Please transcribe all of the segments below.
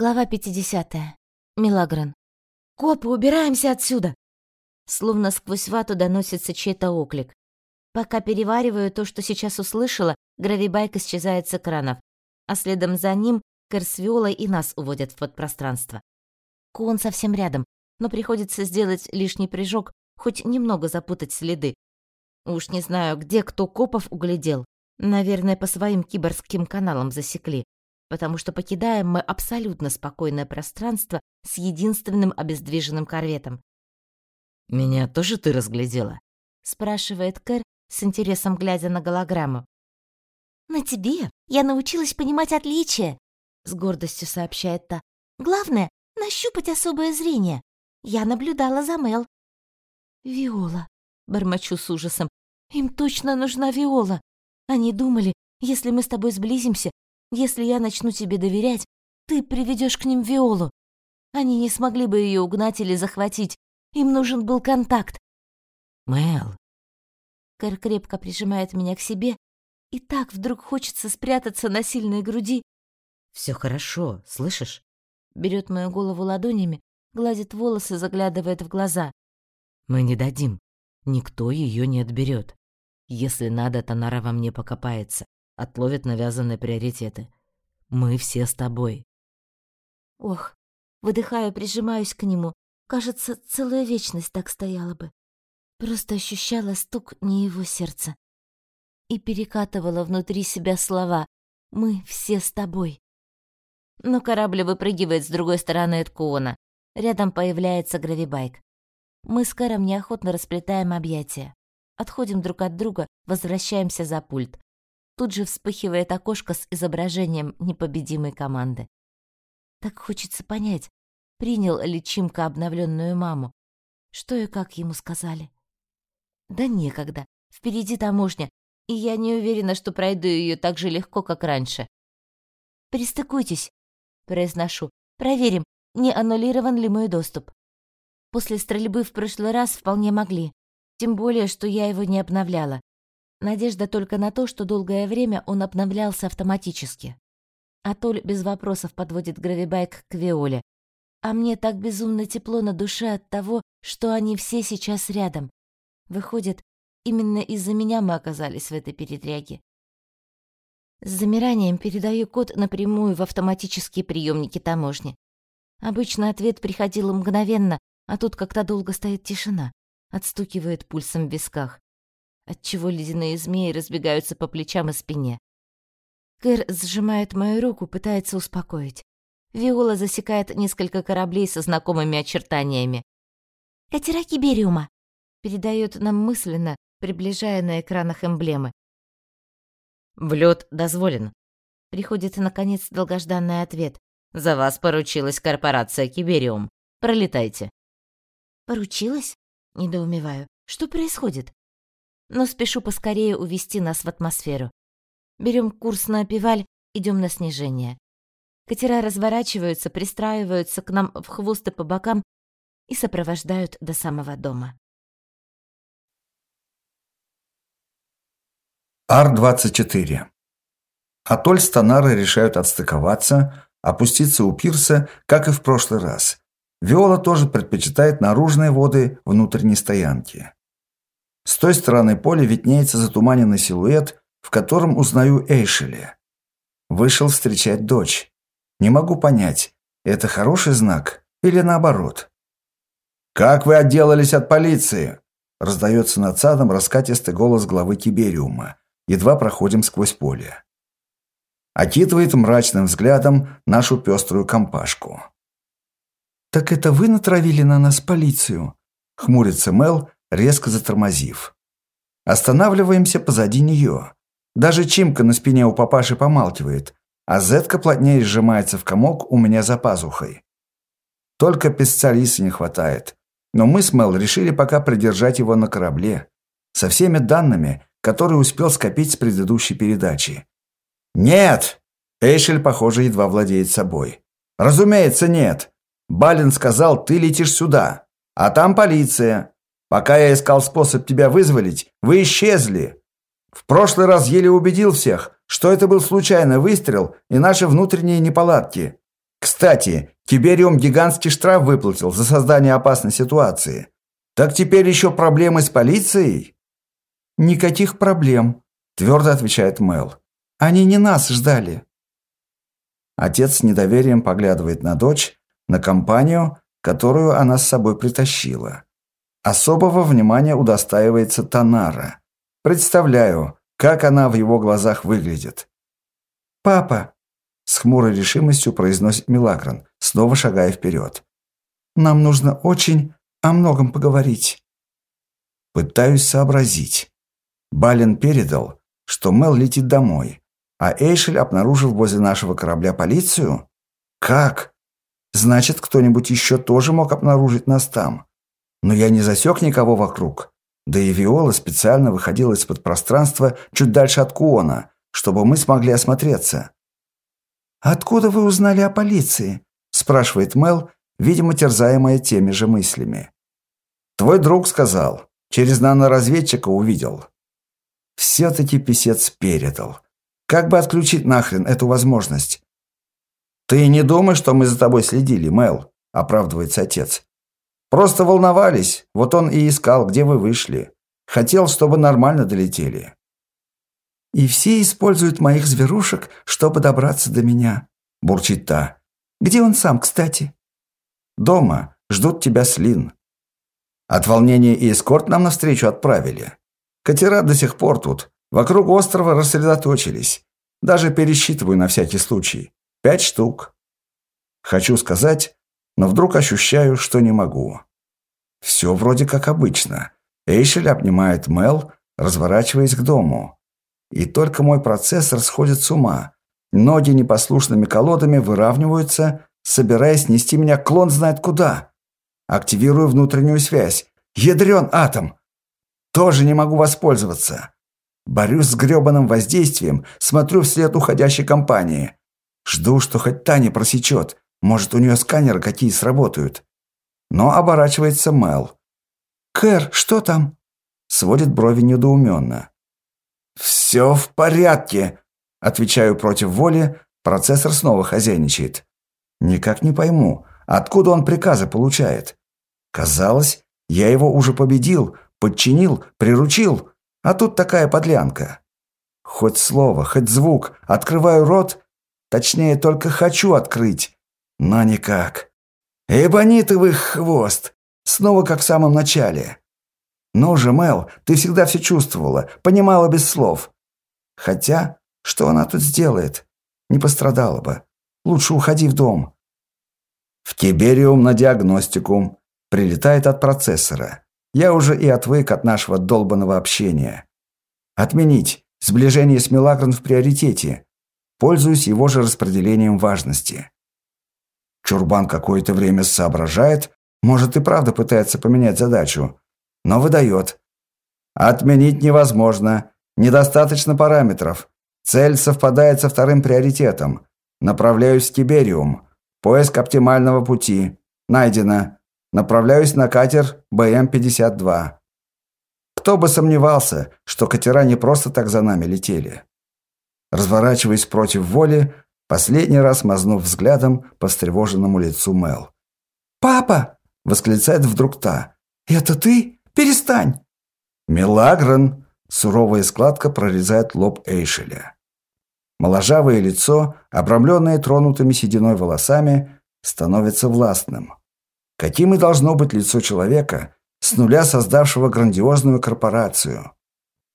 Глава 50. Милагрен. «Копы, убираемся отсюда!» Словно сквозь вату доносится чей-то оклик. Пока перевариваю то, что сейчас услышала, гравибайк исчезает с экранов, а следом за ним Виолой и нас уводят в подпространство. Куон совсем рядом, но приходится сделать лишний прыжок, хоть немного запутать следы. Уж не знаю, где кто копов углядел. Наверное, по своим киборгским каналам засекли потому что покидаем мы абсолютно спокойное пространство с единственным обездвиженным корветом. «Меня тоже ты разглядела?» — спрашивает Кэр, с интересом глядя на голограмму. «На тебе я научилась понимать отличия», — с гордостью сообщает та. «Главное — нащупать особое зрение. Я наблюдала за Мел». «Виола», — бормочу с ужасом. «Им точно нужна Виола. Они думали, если мы с тобой сблизимся, если я начну тебе доверять, ты приведешь к ним Виолу. Они не смогли бы ее угнать или захватить. Им нужен был контакт. Мэл. Кэр крепко прижимает меня к себе, и так вдруг хочется спрятаться на сильной груди. Все хорошо, слышишь? Берет мою голову ладонями, гладит волосы, заглядывает в глаза. Мы не дадим. Никто ее не отберет. Если надо, Танара во мне покопается отловит навязанные приоритеты. Мы все с тобой. Ох, выдыхаю, прижимаюсь к нему. Кажется, целая вечность так стояла бы. Просто ощущала стук не его сердца. И перекатывала внутри себя слова «Мы все с тобой». Но корабль выпрыгивает с другой стороны от Куона. Рядом появляется гравибайк. Мы с Кэром неохотно расплетаем объятия. Отходим друг от друга, возвращаемся за пульт. Тут же вспыхивает окошко с изображением непобедимой команды. Так хочется понять, принял ли Чимка обновленную маму. Что и как ему сказали. Да некогда. Впереди таможня, и я не уверена, что пройду ее так же легко, как раньше. «Пристыкуйтесь», — произношу. «Проверим, не аннулирован ли мой доступ». После стрельбы в прошлый раз вполне могли. Тем более, что я его не обновляла. Надежда только на то, что долгое время он обновлялся автоматически. Атоль без вопросов подводит гравибайк к Виоле. А мне так безумно тепло на душе от того, что они все сейчас рядом. Выходит, именно из-за меня мы оказались в этой передряге. С замиранием передаю код напрямую в автоматические приемники таможни. Обычно ответ приходил мгновенно, а тут как-то долго стоит тишина. Отстукивает пульсом в висках отчего ледяные змеи разбегаются по плечам и спине. Кэр сжимает мою руку, пытается успокоить. Виола засекает несколько кораблей со знакомыми очертаниями. «Катера Кибериума!» передает нам мысленно, приближая на экранах эмблемы. «Влёт дозволен», — приходит, наконец, долгожданный ответ. «За вас поручилась корпорация Кибериум. Пролетайте». «Поручилась?» — недоумеваю. «Что происходит?» Но спешу поскорее увести нас в атмосферу. Берем курс на Пиваль, идем на снижение. Катера разворачиваются, пристраиваются к нам в хвосты по бокам и сопровождают до самого дома. Ар-24. Атоль с Танарой решают отстыковаться, опуститься у пирса, как и в прошлый раз. Виола тоже предпочитает наружные воды внутренней стоянки. С той стороны поля виднеется затуманенный силуэт, в котором узнаю Эйшели. Вышел встречать дочь. Не могу понять, это хороший знак или наоборот. «Как вы отделались от полиции?» Раздается над садом раскатистый голос главы Тибериума. Едва проходим сквозь поле. Окидывает мрачным взглядом нашу пеструю компашку. «Так это вы натравили на нас полицию?» Хмурится Мел, резко затормозив. Останавливаемся позади нее. Даже Чимка на спине у папаши помалкивает, а Зетка плотнее сжимается в комок у меня за пазухой. Только песца Лисы не хватает. Но мы с Мел решили пока придержать его на корабле. Со всеми данными, которые успел скопить с предыдущей передачи. «Нет!» Эйшель, похоже, едва владеет собой. «Разумеется, нет. Балин сказал, ты летишь сюда. А там полиция. Пока я искал способ тебя вызволить, вы исчезли. В прошлый раз еле убедил всех, что это был случайный выстрел и наши внутренние неполадки. Кстати, Тибериум гигантский штраф выплатил за создание опасной ситуации. Так теперь еще проблемы с полицией? Никаких проблем, твердо отвечает Мэл. Они не нас ждали. Отец с недоверием поглядывает на дочь, на компанию, которую она с собой притащила. Особого внимания удостаивается Танара. Представляю, как она в его глазах выглядит. «Папа!» – с хмурой решимостью произносит Милагрон, снова шагая вперед. «Нам нужно очень о многом поговорить». Пытаюсь сообразить. Бален передал, что Мел летит домой, а Эйшель обнаружил возле нашего корабля полицию? Как? Значит, кто-нибудь еще тоже мог обнаружить нас там. Но я не засек никого вокруг. Да и Виола специально выходила из-под пространства чуть дальше от Куона, чтобы мы смогли осмотреться. «Откуда вы узнали о полиции?» – спрашивает Мел, видимо, терзаемая теми же мыслями. «Твой друг сказал. Через наноразведчика увидел». Все-таки писец передал. Как бы отключить нахрен эту возможность? «Ты не думай, что мы за тобой следили, Мел», – оправдывается отец. «Просто волновались, вот он и искал, где вы вышли. Хотел, чтобы нормально долетели». «И все используют моих зверушек, чтобы добраться до меня», – бурчит та. «Где он сам, кстати?» «Дома. Ждут тебя Слин». От волнения и эскорт нам навстречу отправили. Катера до сих пор тут. Вокруг острова рассредоточились. Даже пересчитываю на всякий случай. Пять штук. Хочу сказать, но вдруг ощущаю, что не могу. Все вроде как обычно. Эйшель обнимает Мел, разворачиваясь к дому. И только мой процессор сходит с ума. Ноги непослушными колодами выравниваются, собираясь нести меня клон знает куда. Активирую внутреннюю связь. Ядрен атом! Тоже не могу воспользоваться. Борюсь с гребаным воздействием, смотрю вслед уходящей компании. Жду, что хоть та не просечет. Может, у нее сканеры какие сработают. Но оборачивается Мел. «Кэр, что там?» Сводит брови недоуменно. «Все в порядке», — отвечаю против воли, процессор снова хозяйничает. Никак не пойму, откуда он приказы получает. Казалось, я его уже победил, подчинил, приручил, а тут такая подлянка. Хоть слово, хоть звук, открываю рот, Точнее, только хочу открыть, но никак. Эбонитовый хвост. Снова как в самом начале. Ну же, Мел, ты всегда все чувствовала, понимала без слов. Хотя, что она тут сделает? Не пострадала бы. Лучше уходи в дом. В Тибериум на диагностику. Прилетает от процессора. Я уже и отвык от нашего долбанного общения. Отменить. Сближение с Мелагрон в приоритете пользуясь его же распределением важности. Чурбан какое-то время соображает, может и правда пытается поменять задачу, но выдает. Отменить невозможно, недостаточно параметров. Цель совпадает со вторым приоритетом. Направляюсь в Тибериум. Поиск оптимального пути. Найдено. Направляюсь на катер БМ-52. Кто бы сомневался, что катера не просто так за нами летели разворачиваясь против воли, последний раз мазнув взглядом по встревоженному лицу Мел. «Папа!» — восклицает вдруг та. «Это ты? Перестань!» «Мелагрон!» — суровая складка прорезает лоб Эйшеля. Моложавое лицо, обрамленное тронутыми сединой волосами, становится властным. Каким и должно быть лицо человека, с нуля создавшего грандиозную корпорацию.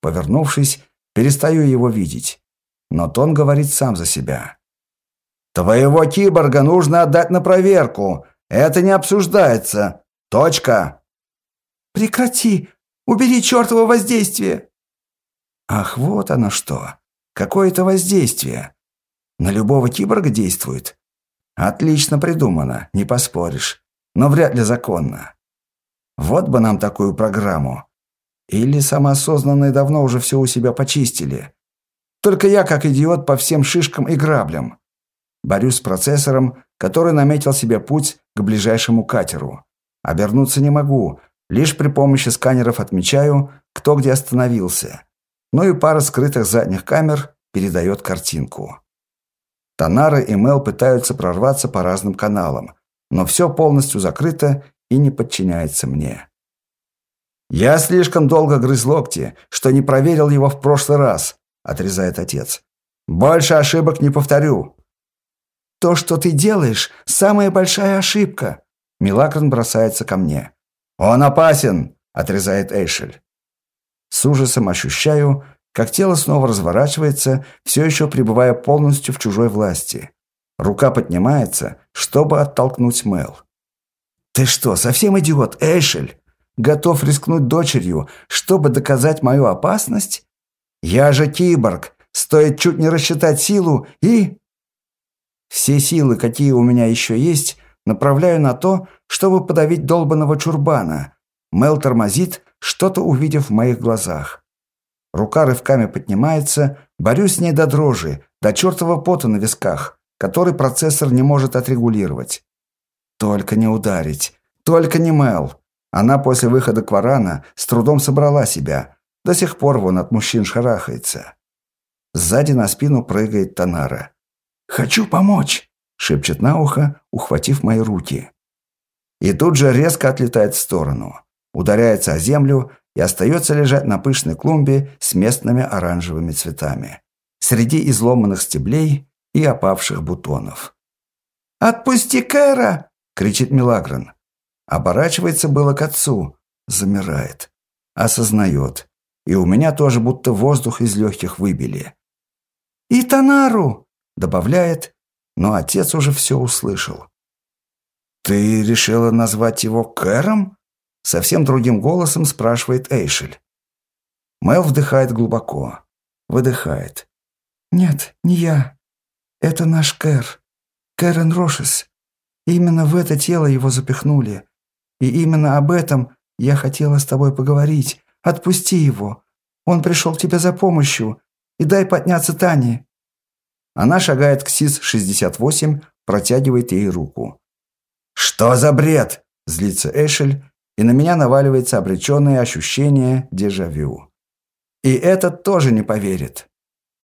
Повернувшись, перестаю его видеть но тон говорит сам за себя. «Твоего киборга нужно отдать на проверку. Это не обсуждается. Точка!» «Прекрати! Убери чертово воздействие!» «Ах, вот оно что! Какое-то воздействие! На любого киборга действует. Отлично придумано, не поспоришь, но вряд ли законно. Вот бы нам такую программу. Или самоосознанные давно уже все у себя почистили. Только я, как идиот, по всем шишкам и граблям. Борюсь с процессором, который наметил себе путь к ближайшему катеру. Обернуться не могу, лишь при помощи сканеров отмечаю, кто где остановился. Ну и пара скрытых задних камер передает картинку. Танара и Мел пытаются прорваться по разным каналам, но все полностью закрыто и не подчиняется мне. «Я слишком долго грыз локти, что не проверил его в прошлый раз», – отрезает отец. «Больше ошибок не повторю». «То, что ты делаешь, самая большая ошибка», – Милакрон бросается ко мне. «Он опасен», – отрезает Эйшель. С ужасом ощущаю, как тело снова разворачивается, все еще пребывая полностью в чужой власти. Рука поднимается, чтобы оттолкнуть Мел. «Ты что, совсем идиот, Эйшель? Готов рискнуть дочерью, чтобы доказать мою опасность? Я же киборг, стоит чуть не рассчитать силу и...» Все силы, какие у меня еще есть, направляю на то, чтобы подавить долбанного чурбана. Мел тормозит, что-то увидев в моих глазах. Рука рывками поднимается, борюсь с ней до дрожи, до чертова пота на висках, который процессор не может отрегулировать. Только не ударить, только не Мел. Она после выхода Кварана с трудом собрала себя. До сих пор вон от мужчин шарахается. Сзади на спину прыгает Танара. «Хочу помочь!» – шепчет на ухо, ухватив мои руки. И тут же резко отлетает в сторону. Ударяется о землю и остается лежать на пышной клумбе с местными оранжевыми цветами. Среди изломанных стеблей и опавших бутонов. «Отпусти Кэра!» – кричит Милагрон. Оборачивается было к отцу. Замирает. Осознает. И у меня тоже будто воздух из легких выбили. «И Танару!» – добавляет, но отец уже все услышал. «Ты решила назвать его Кэром?» Совсем другим голосом спрашивает Эйшель. Мэл вдыхает глубоко. Выдыхает. «Нет, не я. Это наш Кэр. Кэрен Рошес. Именно в это тело его запихнули. И именно об этом я хотела с тобой поговорить. Отпусти его. Он пришел к тебе за помощью. И дай подняться Тане». Она шагает к СИС-68, протягивает ей руку. «Что за бред?» – злится Эшель, и на меня наваливается обреченное ощущение дежавю. И этот тоже не поверит.